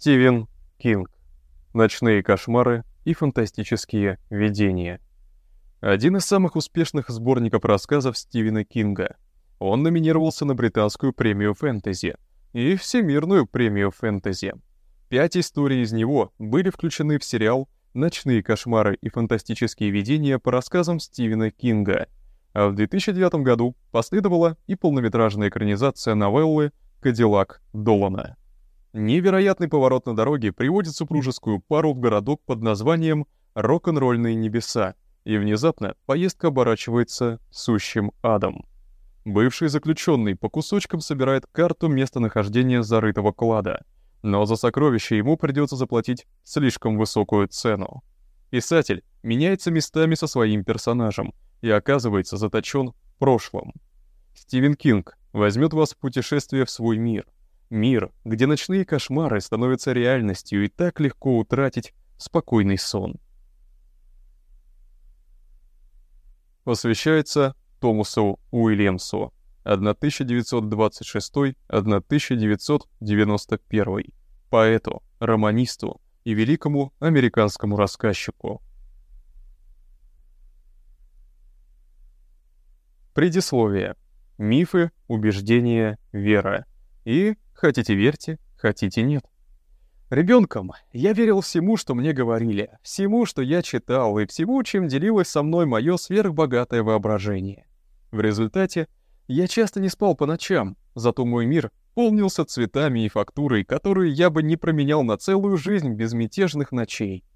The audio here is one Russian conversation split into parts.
Стивен Кинг. Ночные кошмары и фантастические видения. Один из самых успешных сборников рассказов Стивена Кинга. Он номинировался на британскую премию фэнтези и всемирную премию фэнтези. Пять историй из него были включены в сериал «Ночные кошмары и фантастические видения» по рассказам Стивена Кинга, а в 2009 году последовала и полнометражная экранизация новеллы «Кадиллак Долана». Невероятный поворот на дороге приводит супружескую пару в городок под названием «Рок-н-ролльные небеса», и внезапно поездка оборачивается сущим адом. Бывший заключенный по кусочкам собирает карту местонахождения зарытого клада, но за сокровища ему придется заплатить слишком высокую цену. Писатель меняется местами со своим персонажем и оказывается заточен в прошлом. Стивен Кинг возьмет вас в путешествие в свой мир — Мир, где ночные кошмары становятся реальностью и так легко утратить спокойный сон. Посвящается Томасу Уильямсу 1926-1991, поэту, романисту и великому американскому рассказчику. Предисловие. Мифы, убеждения, вера. И Хотите верьте, хотите нет. Ребенком я верил всему, что мне говорили, всему, что я читал, и всему, чем делилось со мной мое сверхбогатое воображение. В результате я часто не спал по ночам, зато мой мир полнился цветами и фактурой, которую я бы не променял на целую жизнь безмятежных ночей.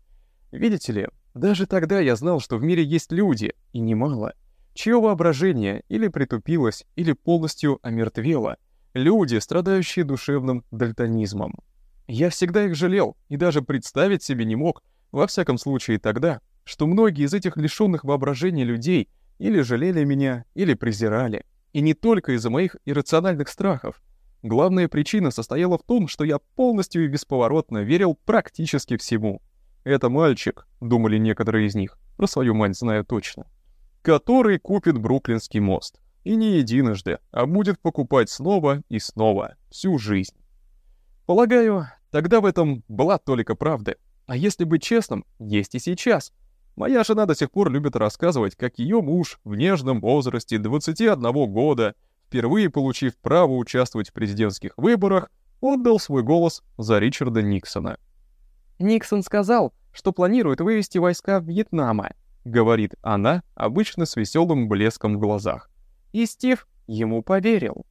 Видите ли, даже тогда я знал, что в мире есть люди, и немало, чье воображение или притупилось, или полностью омертвело, Люди, страдающие душевным дальтонизмом. Я всегда их жалел и даже представить себе не мог, во всяком случае тогда, что многие из этих лишённых воображения людей или жалели меня, или презирали. И не только из-за моих иррациональных страхов. Главная причина состояла в том, что я полностью и бесповоротно верил практически всему. Это мальчик, думали некоторые из них, про свою мать знаю точно, который купит Бруклинский мост. И не единожды, а будет покупать снова и снова, всю жизнь. Полагаю, тогда в этом была только правда. А если быть честным, есть и сейчас. Моя жена до сих пор любит рассказывать, как ее муж в нежном возрасте 21 года, впервые получив право участвовать в президентских выборах, отдал свой голос за Ричарда Никсона. «Никсон сказал, что планирует вывести войска в Вьетнама», — говорит она, обычно с веселым блеском в глазах. И Стив ему поверил.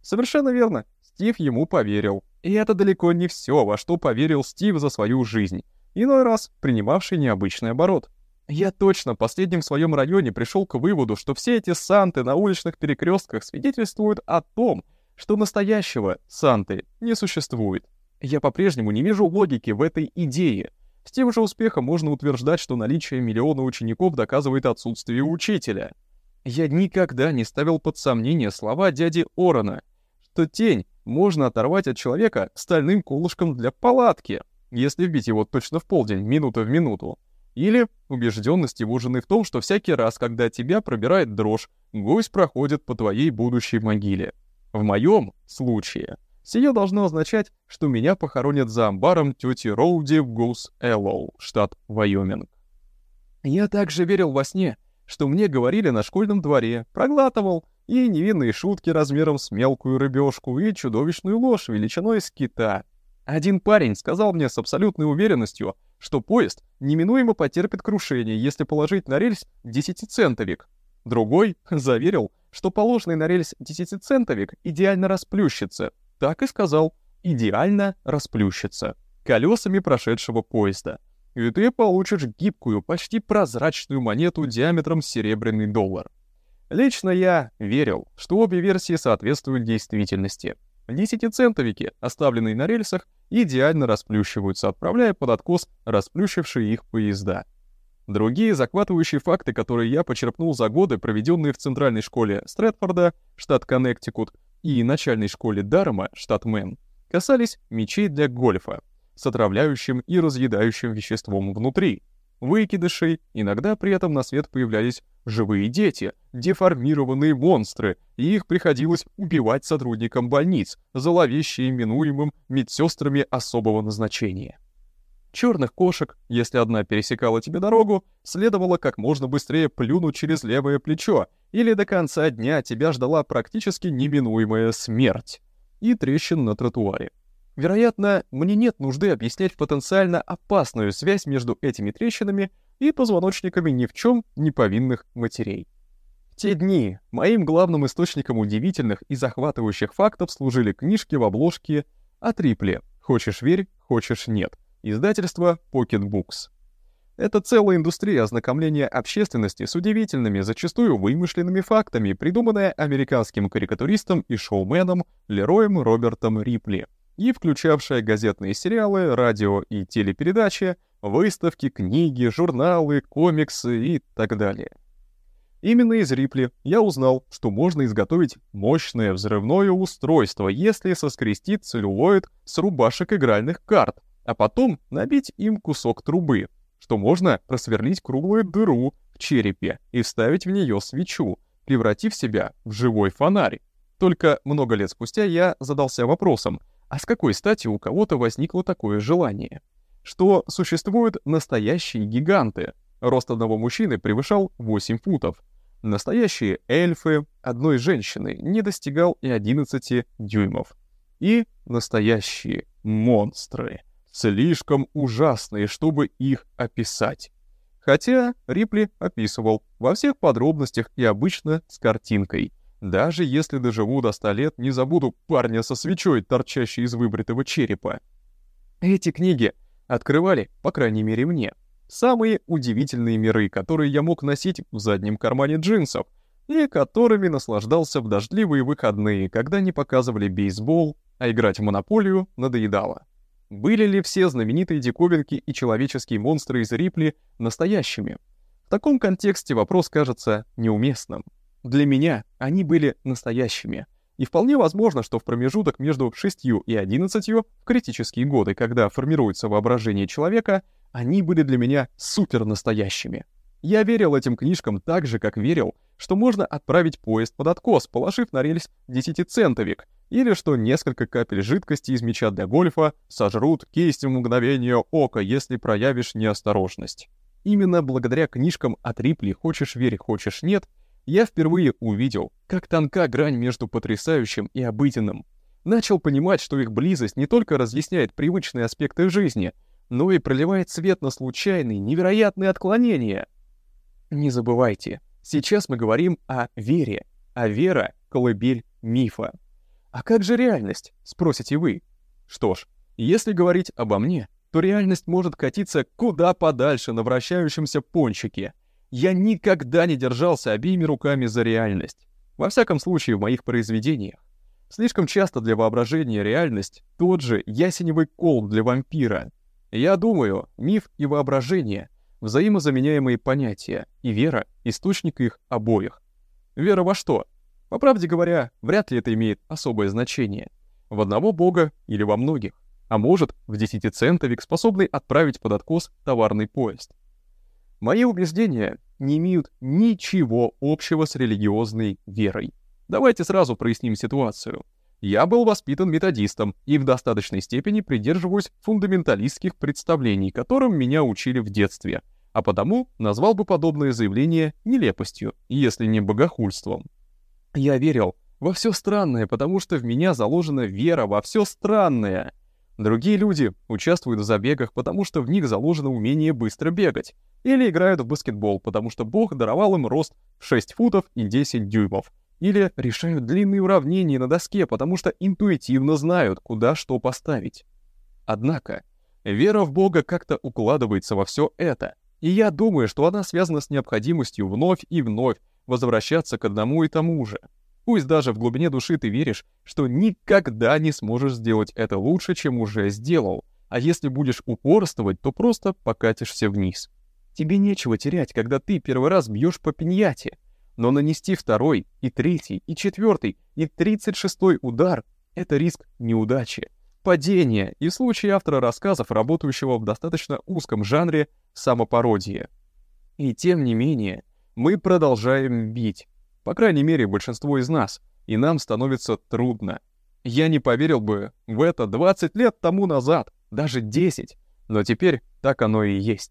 Совершенно верно, Стив ему поверил. И это далеко не все, во что поверил Стив за свою жизнь, иной раз принимавший необычный оборот. Я точно в последнем своем районе пришел к выводу, что все эти санты на уличных перекрестках свидетельствуют о том, что настоящего санты не существует. Я по-прежнему не вижу логики в этой идее. С тем же успехом можно утверждать, что наличие миллиона учеников доказывает отсутствие учителя. Я никогда не ставил под сомнение слова дяди Орона, что тень можно оторвать от человека стальным колышком для палатки, если вбить его точно в полдень, минута в минуту. Или убежденность его жены в том, что всякий раз, когда тебя пробирает дрожь, гость проходит по твоей будущей могиле. В моем случае сие должно означать, что меня похоронят за амбаром тети Роуди в Гус Эллоу, штат Вайоминг. Я также верил во сне, что мне говорили на школьном дворе, проглатывал, и невинные шутки размером с мелкую рыбешку, и чудовищную ложь величиной с кита. Один парень сказал мне с абсолютной уверенностью, что поезд неминуемо потерпит крушение, если положить на рельс десятицентовик. Другой заверил, что положенный на рельс десятицентовик идеально расплющится. Так и сказал, идеально расплющится. Колесами прошедшего поезда и ты получишь гибкую, почти прозрачную монету диаметром серебряный доллар. Лично я верил, что обе версии соответствуют действительности. Десятицентовики, оставленные на рельсах, идеально расплющиваются, отправляя под откос расплющившие их поезда. Другие захватывающие факты, которые я почерпнул за годы, проведенные в центральной школе Стрэдфорда, штат Коннектикут, и начальной школе Дарома, штат Мэн, касались мечей для гольфа, с отравляющим и разъедающим веществом внутри. выкидышей, иногда при этом на свет появлялись живые дети, деформированные монстры, и их приходилось убивать сотрудникам больниц, зловеще именуемым медсестрами особого назначения. Черных кошек, если одна пересекала тебе дорогу, следовало как можно быстрее плюнуть через левое плечо, или до конца дня тебя ждала практически неминуемая смерть. И трещин на тротуаре. Вероятно, мне нет нужды объяснять потенциально опасную связь между этими трещинами и позвоночниками ни в чем не повинных матерей. В те дни моим главным источником удивительных и захватывающих фактов служили книжки в обложке о трипле «Хочешь верь, хочешь нет» издательство Pocket Books. Это целая индустрия ознакомления общественности с удивительными, зачастую вымышленными фактами, придуманная американским карикатуристом и шоуменом Лероем Робертом Рипли — и включавшая газетные сериалы, радио и телепередачи, выставки, книги, журналы, комиксы и так далее. Именно из Рипли я узнал, что можно изготовить мощное взрывное устройство, если соскрестить целлюлоид с рубашек игральных карт, а потом набить им кусок трубы, что можно просверлить круглую дыру в черепе и вставить в нее свечу, превратив себя в живой фонарь. Только много лет спустя я задался вопросом — а с какой стати у кого-то возникло такое желание? Что существуют настоящие гиганты. Рост одного мужчины превышал 8 футов. Настоящие эльфы одной женщины не достигал и 11 дюймов. И настоящие монстры. Слишком ужасные, чтобы их описать. Хотя Рипли описывал во всех подробностях и обычно с картинкой — даже если доживу до ста лет, не забуду парня со свечой, торчащей из выбритого черепа. Эти книги открывали, по крайней мере мне, самые удивительные миры, которые я мог носить в заднем кармане джинсов, и которыми наслаждался в дождливые выходные, когда не показывали бейсбол, а играть в монополию надоедало. Были ли все знаменитые диковинки и человеческие монстры из Рипли настоящими? В таком контексте вопрос кажется неуместным. Для меня они были настоящими. И вполне возможно, что в промежуток между 6 и 11 в критические годы, когда формируется воображение человека, они были для меня супер настоящими. Я верил этим книжкам так же, как верил, что можно отправить поезд под откос, положив на рельс десятицентовик, или что несколько капель жидкости из мяча для гольфа сожрут кисть в мгновение ока, если проявишь неосторожность. Именно благодаря книжкам от Рипли «Хочешь верь, хочешь нет» я впервые увидел, как тонка грань между потрясающим и обыденным. Начал понимать, что их близость не только разъясняет привычные аспекты жизни, но и проливает свет на случайные, невероятные отклонения. Не забывайте, сейчас мы говорим о вере, а вера — колыбель мифа. А как же реальность, спросите вы? Что ж, если говорить обо мне, то реальность может катиться куда подальше на вращающемся пончике — я никогда не держался обеими руками за реальность. Во всяком случае, в моих произведениях. Слишком часто для воображения реальность — тот же ясеневый кол для вампира. Я думаю, миф и воображение — взаимозаменяемые понятия, и вера — источник их обоих. Вера во что? По правде говоря, вряд ли это имеет особое значение. В одного бога или во многих. А может, в десятицентовик, способный отправить под откос товарный поезд. Мои убеждения не имеют ничего общего с религиозной верой. Давайте сразу проясним ситуацию. Я был воспитан методистом и в достаточной степени придерживаюсь фундаменталистских представлений, которым меня учили в детстве, а потому назвал бы подобное заявление нелепостью, если не богохульством. Я верил во все странное, потому что в меня заложена вера во все странное — Другие люди участвуют в забегах, потому что в них заложено умение быстро бегать, или играют в баскетбол, потому что Бог даровал им рост в 6 футов и 10 дюймов, или решают длинные уравнения на доске, потому что интуитивно знают, куда что поставить. Однако, вера в Бога как-то укладывается во все это, и я думаю, что она связана с необходимостью вновь и вновь возвращаться к одному и тому же — Пусть даже в глубине души ты веришь, что никогда не сможешь сделать это лучше, чем уже сделал, а если будешь упорствовать, то просто покатишься вниз. Тебе нечего терять, когда ты первый раз бьешь по пиньяте, но нанести второй, и третий, и четвертый, и тридцать шестой удар — это риск неудачи. совпадение и случай автора рассказов, работающего в достаточно узком жанре самопародии. И тем не менее, мы продолжаем бить. По крайней мере, большинство из нас. И нам становится трудно. Я не поверил бы в это 20 лет тому назад, даже 10. Но теперь так оно и есть.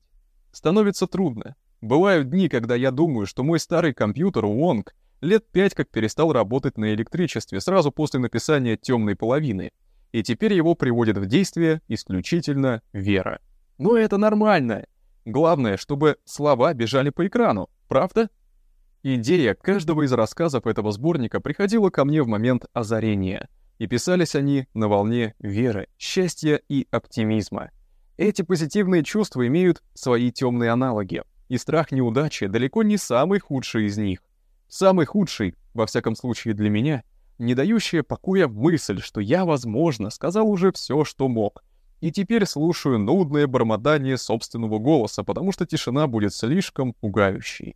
Становится трудно. Бывают дни, когда я думаю, что мой старый компьютер Wong лет пять как перестал работать на электричестве сразу после написания «Темной половины», и теперь его приводит в действие исключительно вера. Но это нормально. Главное, чтобы слова бежали по экрану, правда? Идея каждого из рассказов этого сборника приходила ко мне в момент озарения, и писались они на волне веры, счастья и оптимизма. Эти позитивные чувства имеют свои темные аналоги, и страх неудачи далеко не самый худший из них. Самый худший, во всяком случае для меня, не дающая покоя мысль, что я, возможно, сказал уже все, что мог, и теперь слушаю нудное бормотание собственного голоса, потому что тишина будет слишком пугающей.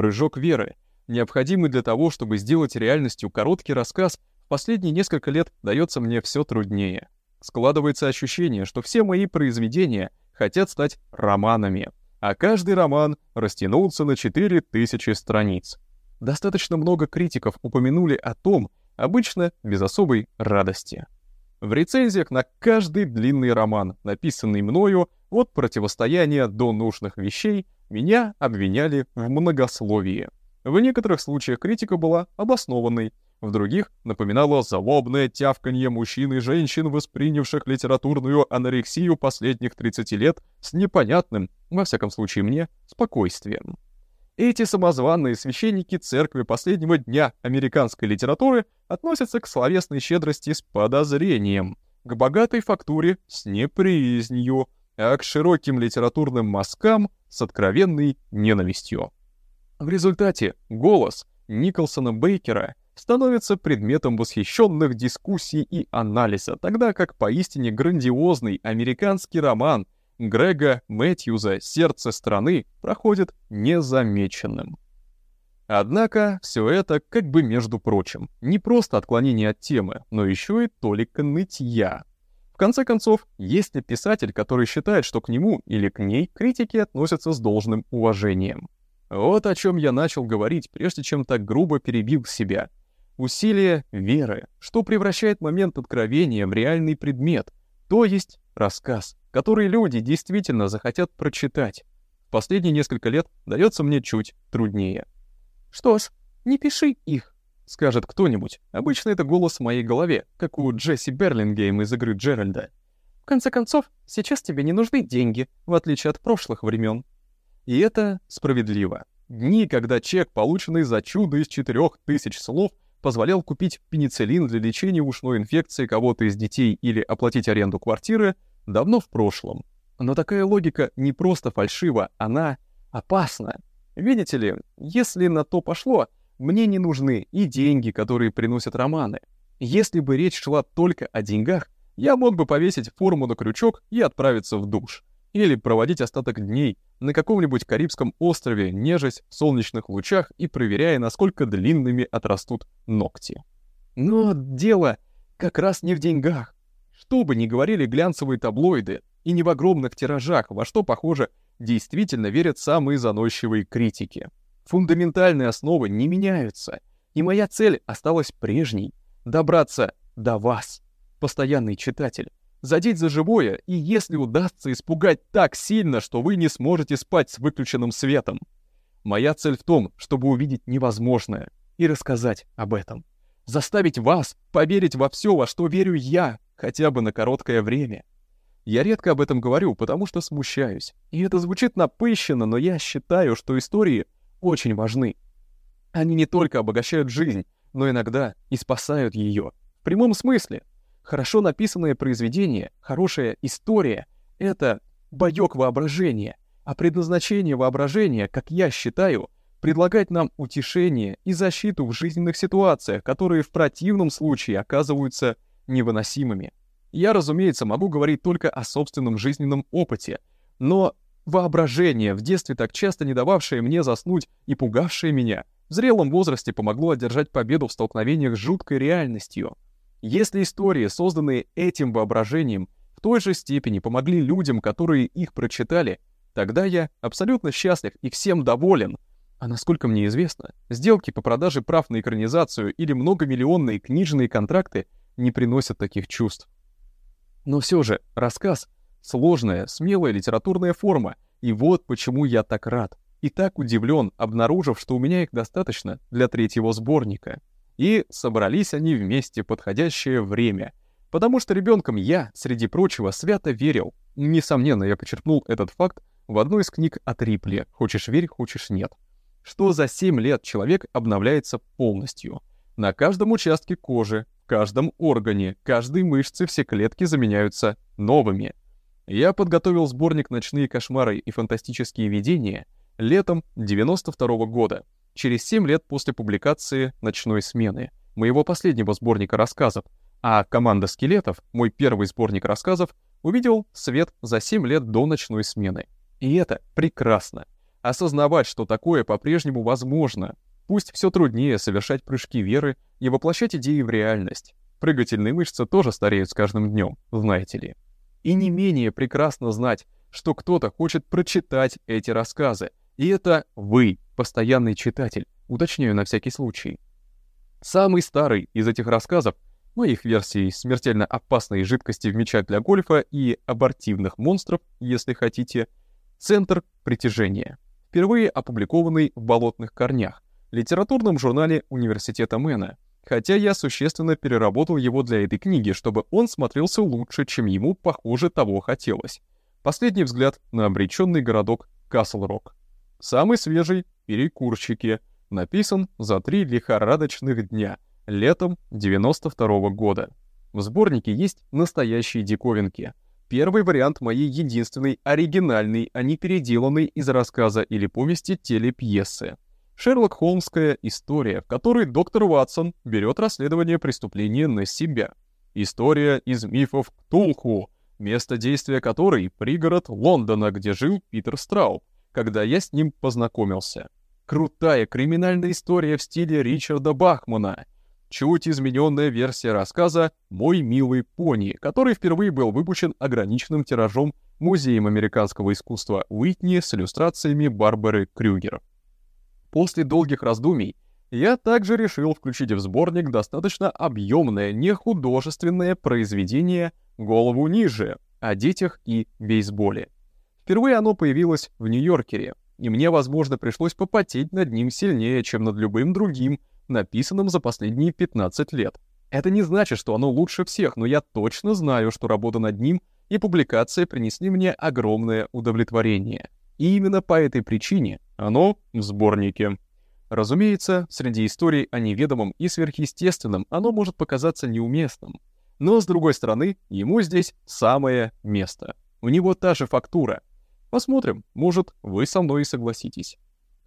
Прыжок веры, необходимый для того, чтобы сделать реальностью короткий рассказ, в последние несколько лет дается мне все труднее. Складывается ощущение, что все мои произведения хотят стать романами, а каждый роман растянулся на 4000 страниц. Достаточно много критиков упомянули о том, обычно без особой радости. В рецензиях на каждый длинный роман, написанный мною от противостояния до нужных вещей, меня обвиняли в многословии. В некоторых случаях критика была обоснованной, в других напоминало злобное тявканье мужчин и женщин, воспринявших литературную анорексию последних 30 лет с непонятным, во всяком случае мне, спокойствием. Эти самозванные священники церкви последнего дня американской литературы относятся к словесной щедрости с подозрением, к богатой фактуре с неприязнью, а к широким литературным мазкам с откровенной ненавистью. В результате голос Николсона Бейкера становится предметом восхищенных дискуссий и анализа, тогда как поистине грандиозный американский роман — Грега Мэтьюза «Сердце страны» проходит незамеченным. Однако все это как бы между прочим, не просто отклонение от темы, но еще и толика нытья. Конце концов, есть ли писатель, который считает, что к нему или к ней критики относятся с должным уважением? Вот о чем я начал говорить, прежде чем так грубо перебил себя. Усилие веры, что превращает момент откровения в реальный предмет, то есть рассказ которые люди действительно захотят прочитать. В последние несколько лет дается мне чуть труднее. «Что ж, не пиши их», — скажет кто-нибудь. Обычно это голос в моей голове, как у Джесси Берлингейма из игры Джеральда. В конце концов, сейчас тебе не нужны деньги, в отличие от прошлых времен. И это справедливо. Дни, когда чек, полученный за чудо из четырех тысяч слов, позволял купить пенициллин для лечения ушной инфекции кого-то из детей или оплатить аренду квартиры — давно в прошлом. Но такая логика не просто фальшива, она опасна. Видите ли, если на то пошло, мне не нужны и деньги, которые приносят романы. Если бы речь шла только о деньгах, я мог бы повесить форму на крючок и отправиться в душ. Или проводить остаток дней на каком-нибудь Карибском острове, нежесть в солнечных лучах и проверяя, насколько длинными отрастут ногти. Но дело как раз не в деньгах. Что бы ни говорили глянцевые таблоиды, и не в огромных тиражах, во что, похоже, действительно верят самые заносчивые критики. Фундаментальные основы не меняются, и моя цель осталась прежней — добраться до вас, постоянный читатель, задеть за живое, и если удастся испугать так сильно, что вы не сможете спать с выключенным светом. Моя цель в том, чтобы увидеть невозможное и рассказать об этом. Заставить вас поверить во все, во что верю я, хотя бы на короткое время. Я редко об этом говорю, потому что смущаюсь. И это звучит напыщенно, но я считаю, что истории очень важны. Они не только обогащают жизнь, но иногда и спасают ее. В прямом смысле. Хорошо написанное произведение, хорошая история — это боёк воображения, а предназначение воображения, как я считаю, предлагать нам утешение и защиту в жизненных ситуациях, которые в противном случае оказываются невыносимыми. Я, разумеется, могу говорить только о собственном жизненном опыте, но воображение, в детстве так часто не дававшее мне заснуть и пугавшее меня, в зрелом возрасте помогло одержать победу в столкновениях с жуткой реальностью. Если истории, созданные этим воображением, в той же степени помогли людям, которые их прочитали, тогда я абсолютно счастлив и всем доволен. А насколько мне известно, сделки по продаже прав на экранизацию или многомиллионные книжные контракты не приносят таких чувств. Но все же, рассказ — сложная, смелая литературная форма, и вот почему я так рад и так удивлен, обнаружив, что у меня их достаточно для третьего сборника. И собрались они вместе подходящее время, потому что ребенком я, среди прочего, свято верил. Несомненно, я почерпнул этот факт в одной из книг от Рипли «Хочешь верь, хочешь нет», что за 7 лет человек обновляется полностью. На каждом участке кожи, каждом органе, каждой мышце все клетки заменяются новыми. Я подготовил сборник «Ночные кошмары и фантастические видения», летом 92 -го года, через 7 лет после публикации «Ночной смены», моего последнего сборника рассказов, а «Команда скелетов», мой первый сборник рассказов, увидел свет за 7 лет до «Ночной смены». И это прекрасно. Осознавать, что такое по-прежнему возможно. Пусть все труднее совершать прыжки веры и воплощать идеи в реальность. Прыгательные мышцы тоже стареют с каждым днем, знаете ли. И не менее прекрасно знать, что кто-то хочет прочитать эти рассказы, и это вы, постоянный читатель, уточняю на всякий случай. Самый старый из этих рассказов, моих версий смертельно опасной жидкости в мячах для гольфа и абортивных монстров, если хотите, «Центр притяжения», впервые опубликованный в «Болотных корнях», литературном журнале Университета Мэна, хотя я существенно переработал его для этой книги, чтобы он смотрелся лучше, чем ему, похоже, того хотелось. Последний взгляд на обреченный городок Касл-Рок. Самый свежий — «Перекурщики», написан за три лихорадочных дня, летом 92 -го года. В сборнике есть настоящие диковинки. Первый вариант моей единственной оригинальной, а не переделанной из рассказа или повести телепьесы. Шерлок Холмская история, в которой доктор Ватсон берет расследование преступления на себя. История из мифов Ктулху, место действия которой — пригород Лондона, где жил Питер Страуб когда я с ним познакомился. Крутая криминальная история в стиле Ричарда Бахмана. Чуть измененная версия рассказа «Мой милый пони», который впервые был выпущен ограниченным тиражом Музеем американского искусства Уитни с иллюстрациями Барбары Крюгер. После долгих раздумий я также решил включить в сборник достаточно объемное нехудожественное произведение «Голову ниже» о детях и бейсболе. Впервые оно появилось в Нью-Йоркере, и мне, возможно, пришлось попотеть над ним сильнее, чем над любым другим, написанным за последние 15 лет. Это не значит, что оно лучше всех, но я точно знаю, что работа над ним и публикация принесли мне огромное удовлетворение. И именно по этой причине оно в сборнике. Разумеется, среди историй о неведомом и сверхъестественном оно может показаться неуместным. Но, с другой стороны, ему здесь самое место. У него та же фактура, Посмотрим, может, вы со мной и согласитесь.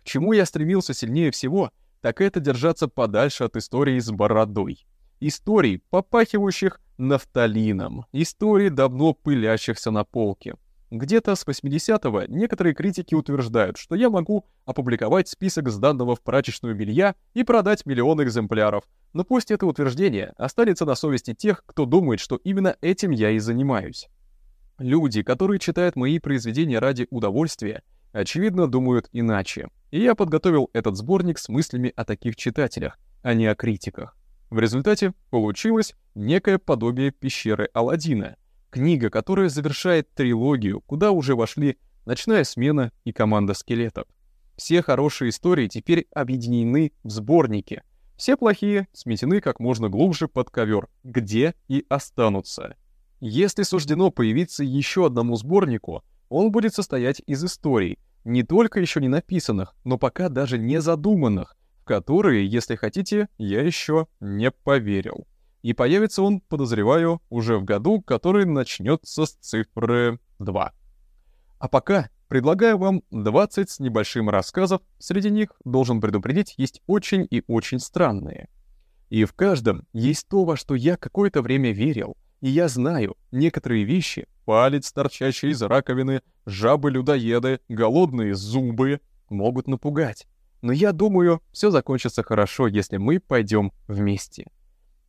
К чему я стремился сильнее всего, так это держаться подальше от истории с бородой. Историй, попахивающих нафталином, историй, давно пылящихся на полке. Где-то с 80-го некоторые критики утверждают, что я могу опубликовать список сданного в прачечную белья и продать миллион экземпляров, но пусть это утверждение останется на совести тех, кто думает, что именно этим я и занимаюсь. Люди, которые читают мои произведения ради удовольствия, очевидно, думают иначе. И я подготовил этот сборник с мыслями о таких читателях, а не о критиках. В результате получилось некое подобие пещеры Аладдина, книга, которая завершает трилогию, куда уже вошли «Ночная смена» и «Команда скелетов». Все хорошие истории теперь объединены в сборнике. Все плохие сметены как можно глубже под ковер, где и останутся. Если суждено появиться еще одному сборнику, он будет состоять из историй, не только еще не написанных, но пока даже не задуманных, в которые, если хотите, я еще не поверил. И появится он, подозреваю, уже в году, который начнется с цифры 2. А пока предлагаю вам 20 с небольшим рассказов, среди них, должен предупредить, есть очень и очень странные. И в каждом есть то, во что я какое-то время верил, и я знаю, некоторые вещи, палец, торчащий из раковины, жабы-людоеды, голодные зубы, могут напугать. Но я думаю, все закончится хорошо, если мы пойдем вместе.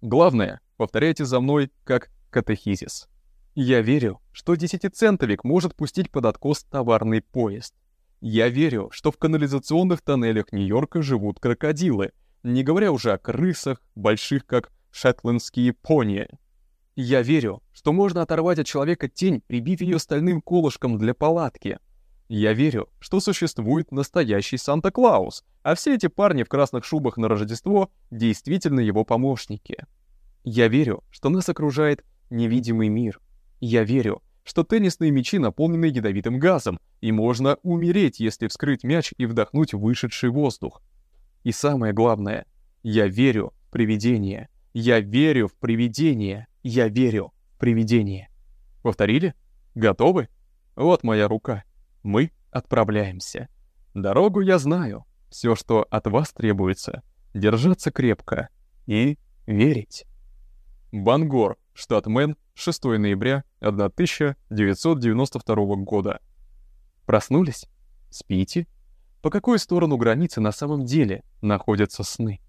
Главное, Повторяйте за мной, как катехизис. Я верю, что десятицентовик может пустить под откос товарный поезд. Я верю, что в канализационных тоннелях Нью-Йорка живут крокодилы, не говоря уже о крысах, больших как шетландские пони. Я верю, что можно оторвать от человека тень, прибив ее стальным колышком для палатки. Я верю, что существует настоящий Санта-Клаус, а все эти парни в красных шубах на Рождество действительно его помощники. Я верю, что нас окружает невидимый мир. Я верю, что теннисные мячи наполнены ядовитым газом, и можно умереть, если вскрыть мяч и вдохнуть вышедший воздух. И самое главное, я верю в привидения. Я верю в привидения. Я верю в привидения. Повторили? Готовы? Вот моя рука. Мы отправляемся. Дорогу я знаю. Все, что от вас требуется, держаться крепко и верить. Бангор, штат Мэн, 6 ноября 1992 года. Проснулись? Спите? По какую сторону границы на самом деле находятся сны?